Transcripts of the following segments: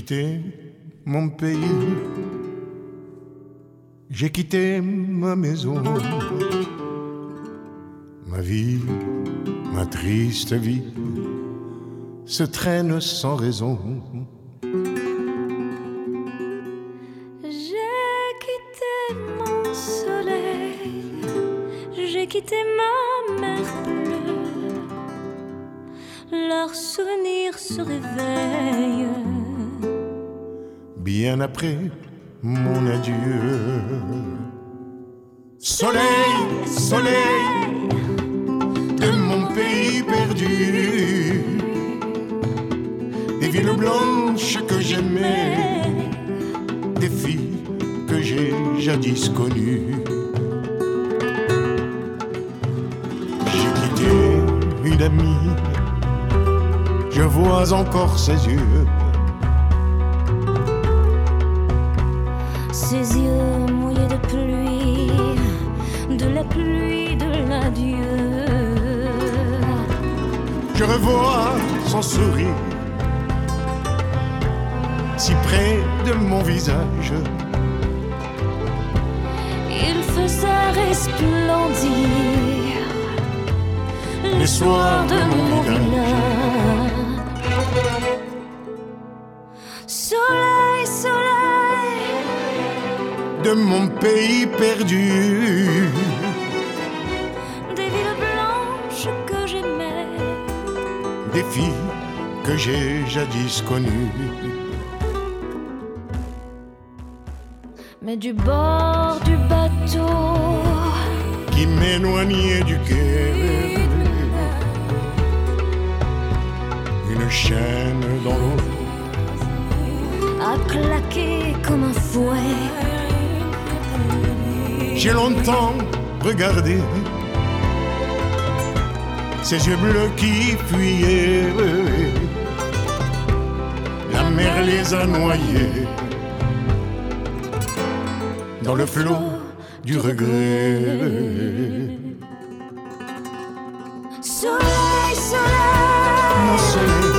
J'ai quitté mon pays, j'ai quitté ma maison, ma vie, ma triste vie se traîne sans raison. J'ai quitté mon soleil, j'ai quitté ma mer bleue. Leurs souvenirs se réveillent. Bien après mon adieu. Soleil, soleil de mon pays perdu. Des villes blanches que j'aimais, des filles que j'ai jadis connues. J'ai quitté une amie, je vois encore ses yeux. Ses yeux mouillés de pluie, de la pluie de l'adieu. Je revois son sourire si près de mon visage. Il faisait resplendir les soirs de mon village. De mon pays perdu. des villes blanches que j'aimais. Des filles que j'ai jadis connues. Mais du bord du bateau, Qui m'éloignait du quai. Une chaîne dans l'eau. a claqué comme un fouet. J'ai longtemps regardé ces yeux bleus qui fuyaient. La mer les a noyés dans le flot du regret. Soleil, soleil, Mon soleil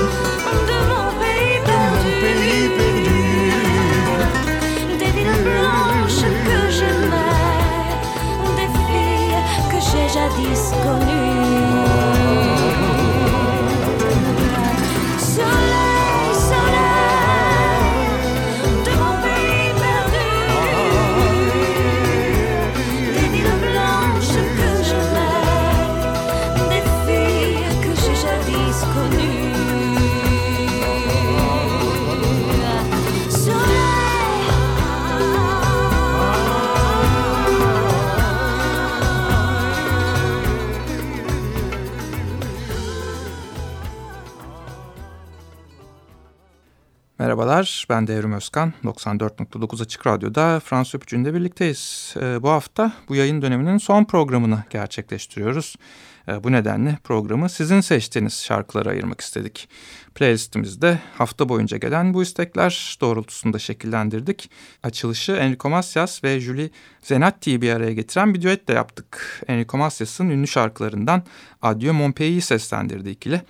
ben Devrim Özkan. 94.9 Açık Radyo'da Fransız Öpücü'nde birlikteyiz. Ee, bu hafta bu yayın döneminin son programını gerçekleştiriyoruz. Ee, bu nedenle programı sizin seçtiğiniz şarkılara ayırmak istedik. Playlistimizde hafta boyunca gelen bu istekler doğrultusunda şekillendirdik. Açılışı Enrico Macias ve Julie Zenatti'yi bir araya getiren bir düet de yaptık. Enrico Macias'ın ünlü şarkılarından Adieu Mon Pais'i seslendirdi ikili.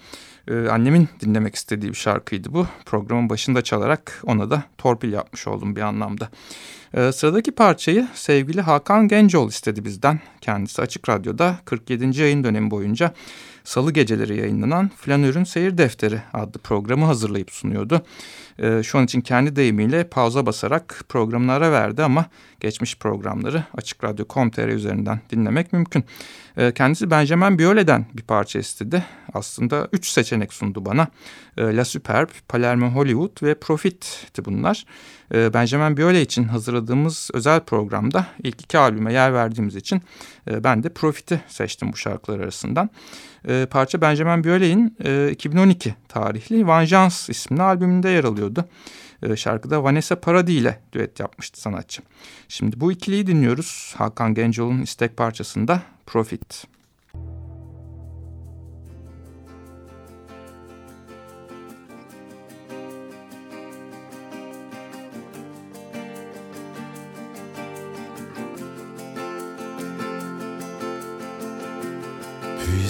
Ee, annemin dinlemek istediği bir şarkıydı bu. Programın başında çalarak ona da torpil yapmış oldum bir anlamda. Ee, sıradaki parçayı sevgili Hakan Gencoğlu istedi bizden. Kendisi Açık Radyo'da 47. yayın dönemi boyunca salı geceleri yayınlanan Flanör'ün Seyir Defteri adlı programı hazırlayıp sunuyordu. Ee, şu an için kendi deyimiyle pauza basarak programına ara verdi ama geçmiş programları Açık Radyo.com.tr üzerinden dinlemek mümkün. Ee, kendisi Benjamin Biol'den bir parça istedi. Aslında üç seçenek sundu bana. Ee, La Superbe, Palermo Hollywood ve Profit'ti bunlar. Ee, Benjamin Biolay için hazırladığımız özel programda ilk iki albüme yer verdiğimiz için e, ben de Profit'i seçtim bu şarkılar arasından. E, parça Benjamin Biolay'in e, 2012 tarihli Vengeance isimli albümünde yer alıyordu. E, şarkıda Vanessa Paradis ile düet yapmıştı sanatçı. Şimdi bu ikiliyi dinliyoruz. Hakan Gencoğlu'nun istek parçasında Profit.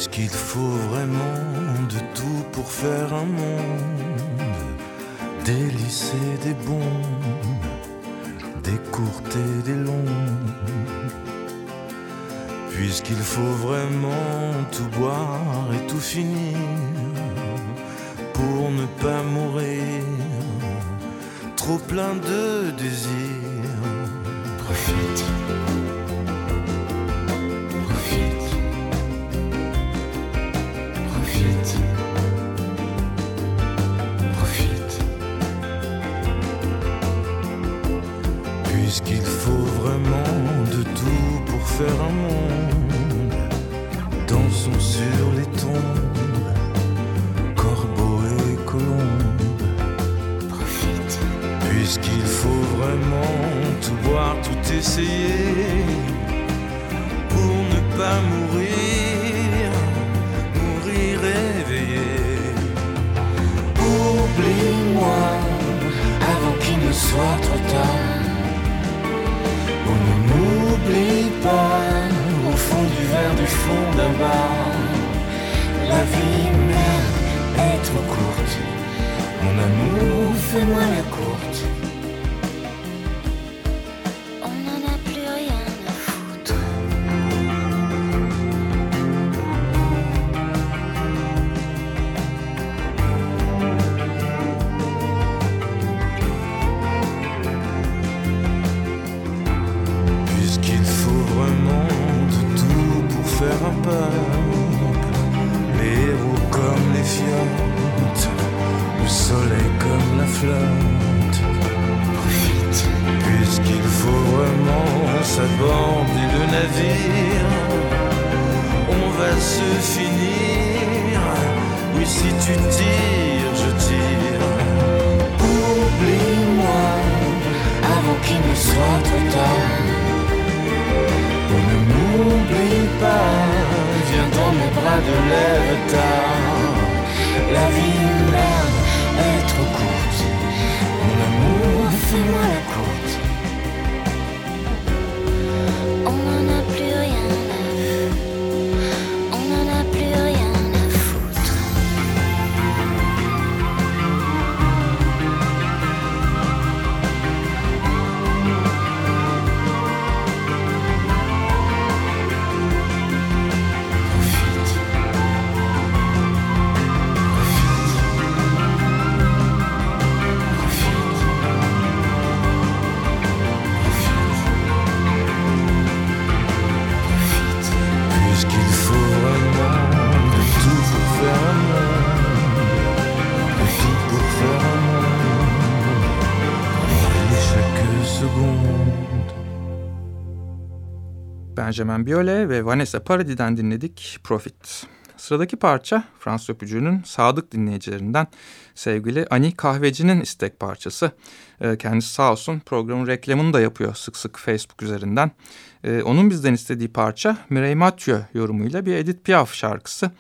Puisqu'il faut vraiment de tout pour faire un monde, des des bons, des courtes et des longs. Puisqu'il faut vraiment tout boire et tout finir pour ne pas mourir, trop plein de désirs. Profite. Faire un monde. Dansons sur les tombes, corbeaux et colombes. Profite. Puisqu'il faut vraiment tout boire, tout essayer pour ne pas mourir, mourir éveillé. Oublie-moi avant qu'il ne soit trop tard. ugly boy. Si tu tires, je tire. Oublie-moi avant qu'il ne soit trop tard. On ne m'oublie pas, viens dans mes bras de lève tard. La vie, merde, est trop courte. Mon amour, Fais-moi Benjamin Biolay ve Vanessa Paradis'den dinledik Profit. Sıradaki parça Fransız öpücüğünün sadık dinleyicilerinden sevgili Ani Kahveci'nin istek parçası. Ee, Kendisi sağ olsun programın reklamını da yapıyor sık sık Facebook üzerinden. Ee, Onun bizden istediği parça Mireille Mathieu yorumuyla bir Edith Piaf şarkısı.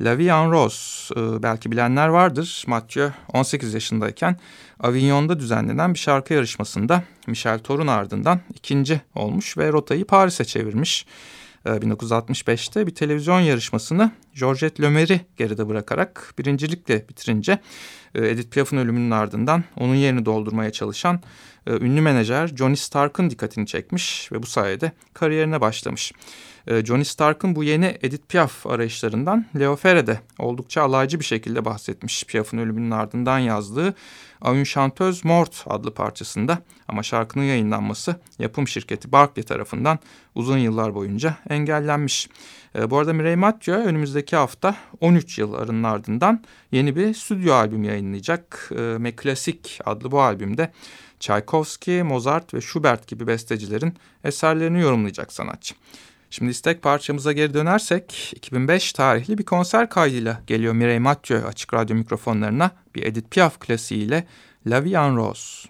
La Vie en Rose. Ee, Belki bilenler vardır. Mathieu 18 yaşındayken Avignon'da düzenlenen bir şarkı yarışmasında Michel Torun ardından ikinci olmuş ve rotayı Paris'e çevirmiş. Ee, 1965'te bir televizyon yarışmasını Georgette Lemer'i geride bırakarak birincilikle bitirince e, Edith Piaf'ın ölümünün ardından onun yerini doldurmaya çalışan e, ünlü menajer Johnny Stark'ın dikkatini çekmiş ve bu sayede kariyerine başlamış. E, Johnny Stark'ın bu yeni Edith Piaf arayışlarından Leo Ferre de oldukça alaycı bir şekilde bahsetmiş Piaf'ın ölümünün ardından yazdığı A une chanteuse morte adlı parçasında ama şarkının yayınlanması yapım şirketi Barclay tarafından uzun yıllar boyunca engellenmiş. E, bu arada Mireille Mathieu önümüzdeki hafta 13 yıl arının ardından yeni bir stüdyo albüm yayınlayacak. E, Meklasik adlı bu albümde Tchaikovsky, Mozart ve Schubert gibi bestecilerin eserlerini yorumlayacak sanatçı. Şimdi istek parçamıza geri dönersek 2005 tarihli bir konser kaydıyla geliyor Mireille Mathieu açık radyo mikrofonlarına bir Edith Piaf klasiğiyle La Vie en Rose.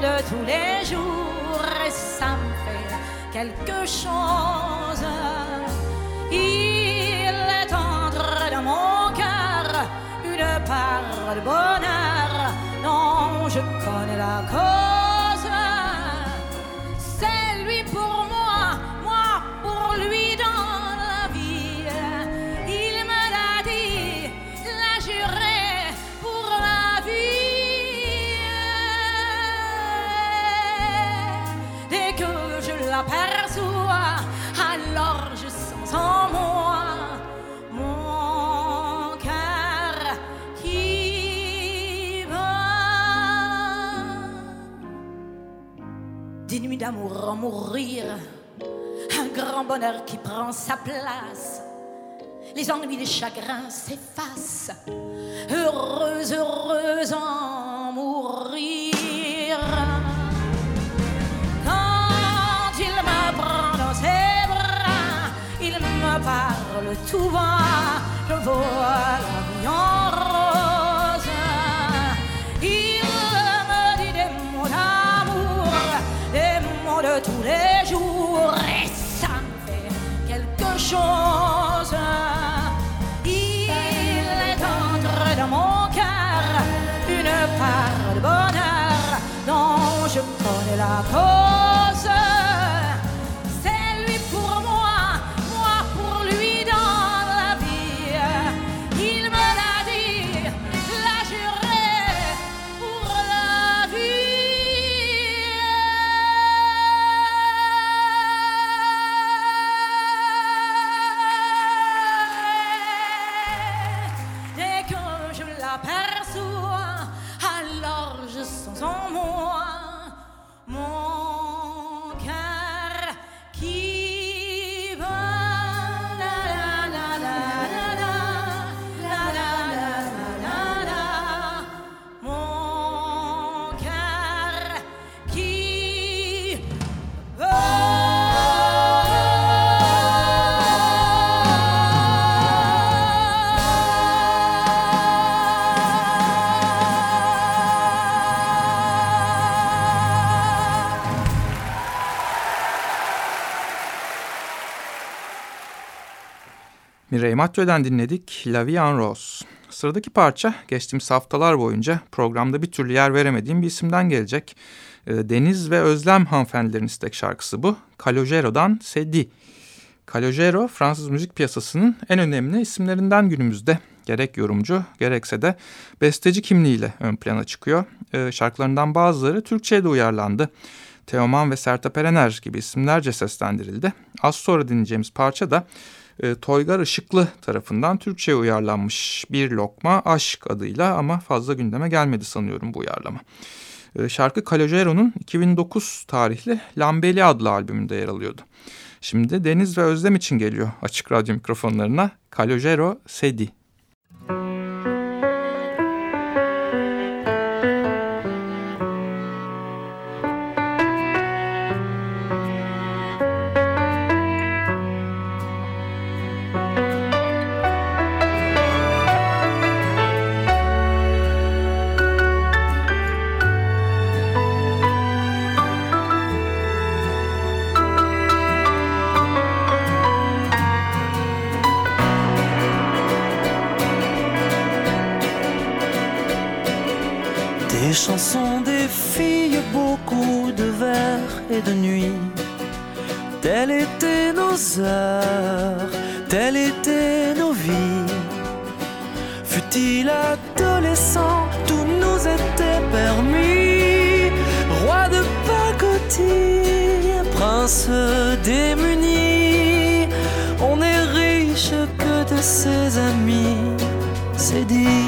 de tous les jours, et ça me fait quelque chose. Il est tendre dans mon cœur, une part de bonheur dont je connais la cause. D'amour en mourir, un grand bonheur qui prend sa place. Les ennuis, les chagrins s'effacent. Heureuse, heureuse en mourir. Me parle tout bas. Je vois la vie en rose. Il me dit des mots d'amour, des mots de tous les jours, et ça me fait quelque chose. Il est tendre dans mon cœur, une part de bonheur dont je connais la cause. Mathieu'den dinledik La Vie en Rose. Sıradaki parça geçtiğimiz haftalar boyunca programda bir türlü yer veremediğim bir isimden gelecek. Ee, Deniz ve Özlem hanımefendilerin istek şarkısı bu. Calogero'dan Sedi. Calogero Fransız müzik piyasasının en önemli isimlerinden günümüzde. Gerek yorumcu gerekse de besteci kimliğiyle ön plana çıkıyor. Ee, şarkılarından bazıları Türkçe'ye de uyarlandı. Teoman ve Sertab Erener gibi isimlerce seslendirildi. Az sonra dinleyeceğimiz parça da e, Toygar Işıklı tarafından Türkçe'ye uyarlanmış Bir Lokma Aşk adıyla ama fazla gündeme gelmedi sanıyorum bu uyarlama. E, şarkı Calogero'nun 2009 tarihli Lambeli adlı albümünde yer alıyordu. Şimdi Deniz ve Özlem için geliyor açık radyo mikrofonlarına Calogero Sedi. Des chansons, des filles, beaucoup de vers et de nuits. Telles étaient nos heures, telles étaient nos vies. Fut-il adolescent, tout nous était permis. Roi de pacotille, prince démuni. On est riche que de ses amis, c'est dit.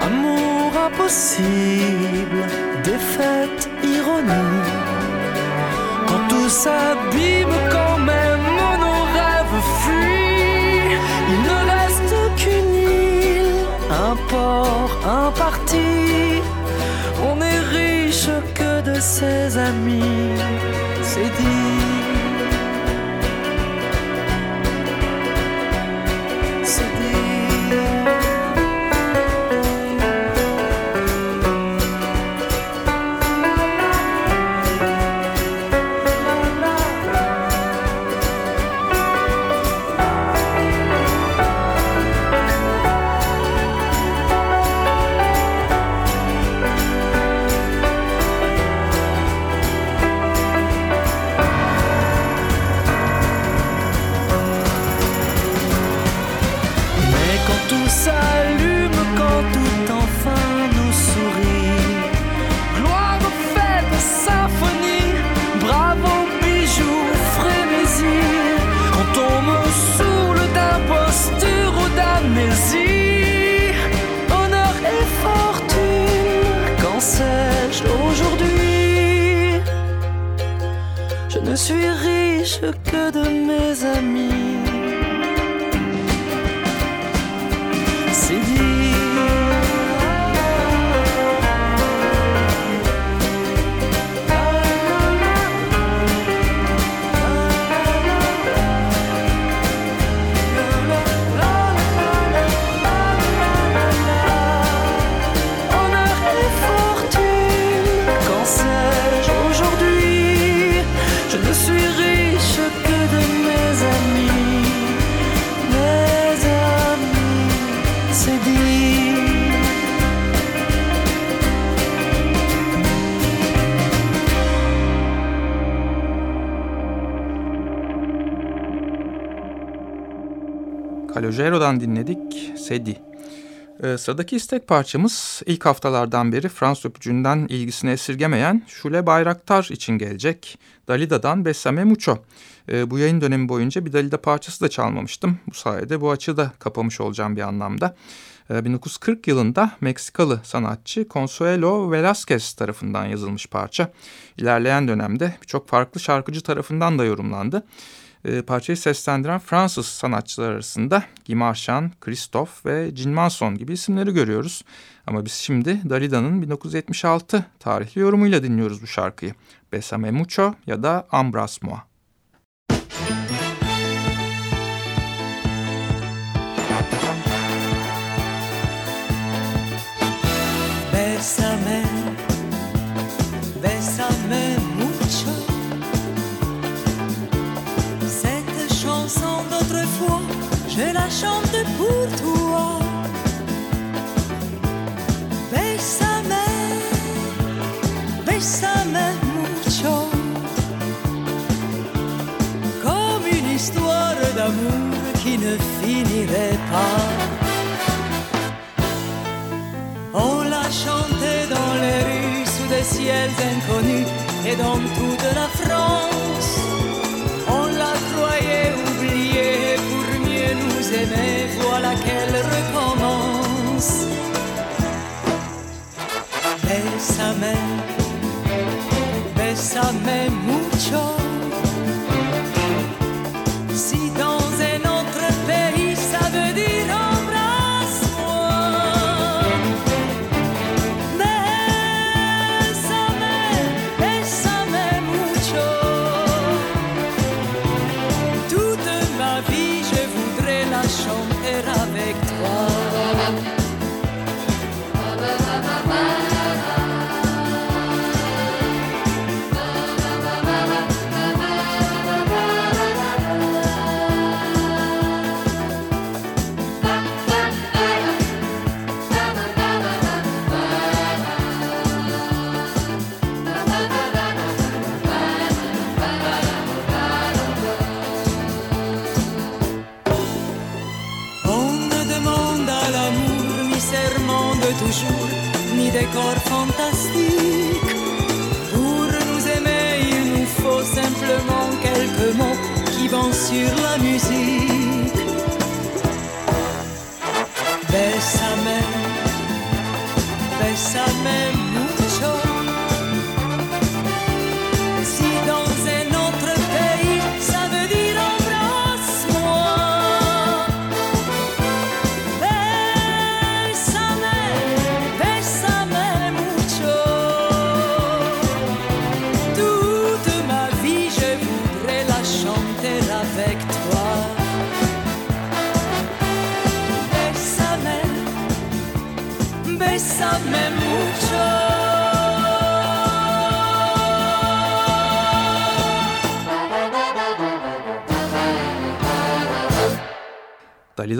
Amour impossible, défaite, ironie. Quand tout s'abîme, quand même nos rêves fuient, il ne reste qu'une île, un port, un parti. On est riche que de ses amis, Calogero'dan dinledik Sedi. Ee, sıradaki istek parçamız ilk haftalardan beri Fransız öpücüğünden ilgisini esirgemeyen Şule Bayraktar için gelecek. Dalida'dan Besame Mucho. Ee, bu yayın dönemi boyunca bir Dalida parçası da çalmamıştım. Bu sayede bu açığı da kapamış olacağım bir anlamda. Ee, 1940 yılında Meksikalı sanatçı Consuelo Velázquez tarafından yazılmış parça. İlerleyen dönemde birçok farklı şarkıcı tarafından da yorumlandı. E, parçayı seslendiren Fransız sanatçılar arasında Guy Marchand, Christophe ve Jim Manson gibi isimleri görüyoruz. Ama biz şimdi Dalida'nın 1976 tarihli yorumuyla dinliyoruz bu şarkıyı. Besame Mucho ya da Embrasse Moi. Chante pour toi. Bésame, bésame mucho. Comme une histoire d'amour qui ne finirait pas. On l'a chanté dans les rues sous des ciels inconnus et dans toute la France. Aimer, voilà qu'elle recommence. Bésame, bésame mucho.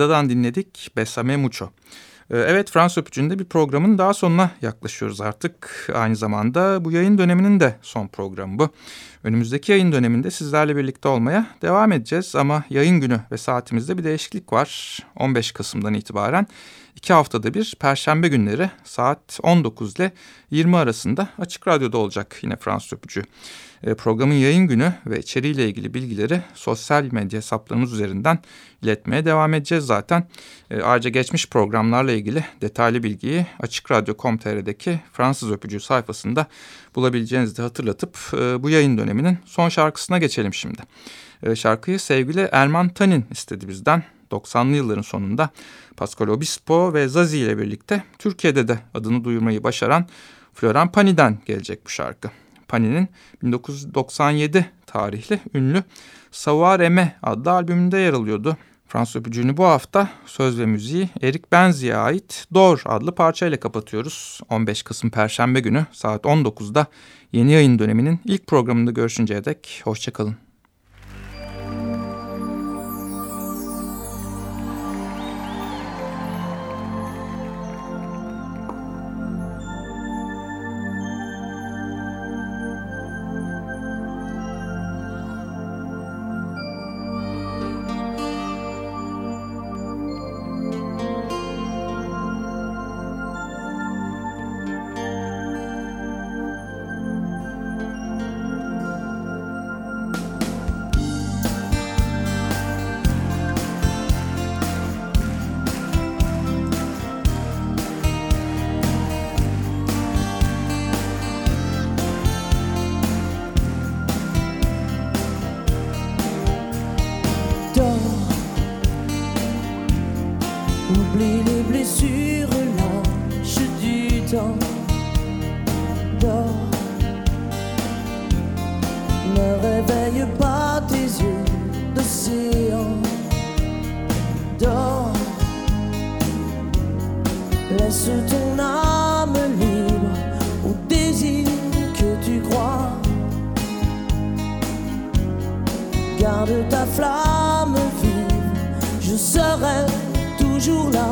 Dalida'dan dinledik Besame Mucho. Ee, evet Fransız Öpücü'nde bir programın daha sonuna yaklaşıyoruz artık. Aynı zamanda bu yayın döneminin de son programı bu. Önümüzdeki yayın döneminde sizlerle birlikte olmaya devam edeceğiz ama yayın günü ve saatimizde bir değişiklik var. 15 Kasım'dan itibaren iki haftada bir Perşembe günleri saat 19 ile 20 arasında Açık Radyo'da olacak yine Fransız Öpücü. E, programın yayın günü ve içeriğiyle ilgili bilgileri sosyal medya hesaplarımız üzerinden iletmeye devam edeceğiz zaten. E, ayrıca geçmiş programlarla ilgili detaylı bilgiyi Açık Radyo.com.tr'deki Fransız Öpücü sayfasında bulabileceğinizi de hatırlatıp e, bu yayın döneminin son şarkısına geçelim şimdi. Şarkıyı sevgili Erman Tanin istedi bizden. 90'lı yılların sonunda Pascal Obispo ve Zazie ile birlikte Türkiye'de de adını duyurmayı başaran Florent Pani'den gelecek bu şarkı. Pani'nin 1997 tarihli ünlü Savoir Aimer adlı albümünde yer alıyordu. Fransız öpücüğünü bu hafta söz ve müziği Erik Benzi'ye ait Dor adlı parçayla kapatıyoruz. 15 Kasım Perşembe günü saat 19'da yeni yayın döneminin ilk programında görüşünceye dek hoşçakalın. sur l'ange du temps dors. Ne réveille pas tes yeux d'océan. Dors. Laisse ton âme libre au désir que tu crois. Garde ta flamme vive, je serai toujours là.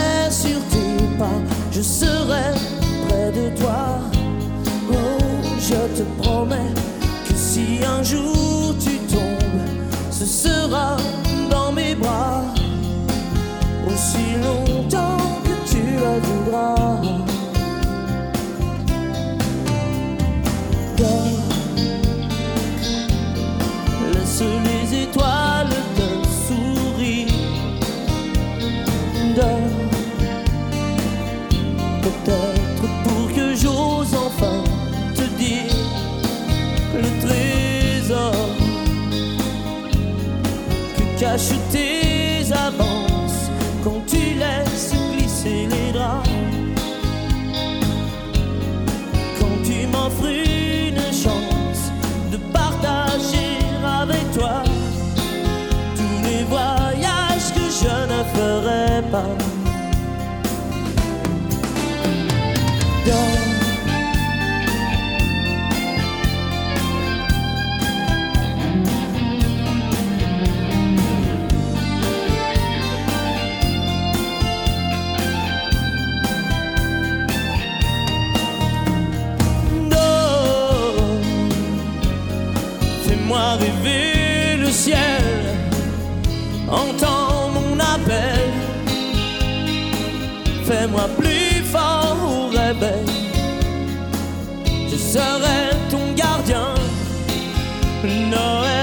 je serai près de toi. Oh, je te promets que si un jour tu tombes, ce sera dans mes bras. Aussi longtemps que tu le voudras. Que cachent tes avances quand tu laisses glisser les draps. Quand tu m'offres ferai pas. avez vu le ciel, entends mon appel. Fais-moi plus fort au réveil. Je serai ton gardien. Noël.